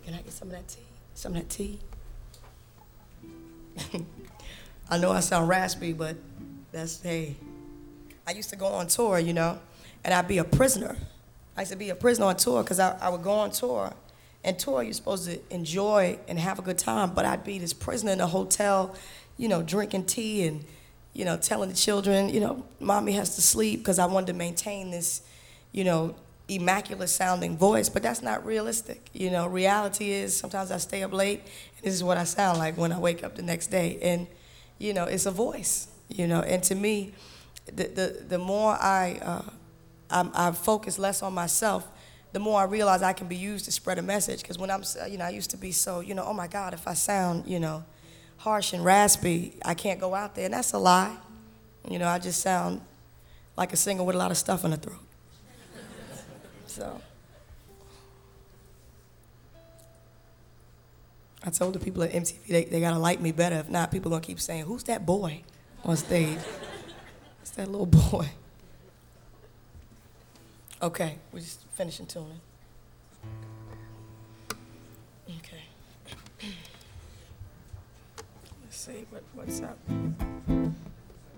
Can I get some of that tea? Some of that tea? I know I sound raspy, but that's, hey. I used to go on tour, you know, and I'd be a prisoner. I used to be a prisoner on tour because I, I would go on tour. And tour, you're supposed to enjoy and have a good time, but I'd be this prisoner in a hotel, you know, drinking tea and, you know, telling the children, you know, mommy has to sleep because I wanted to maintain this, you know, immaculate sounding voice, but that's not realistic. You know, reality is sometimes I stay up late and this is what I sound like when I wake up the next day. And, you know, it's a voice, you know, and to me, the, the, the more I, uh, I'm, I focus less on myself, the more I realize I can be used to spread a message. Because when I'm, you know, I used to be so, you know, oh my God, if I sound, you know, harsh and raspy, I can't go out there. And that's a lie. You know, I just sound like a singer with a lot of stuff in the throat. So. I told the people at MTV they, they gotta like me better. If not, people gonna keep saying, "Who's that boy on stage?" it's that little boy. Okay, we're just finishing tuning. Okay. Let's see what, what's up.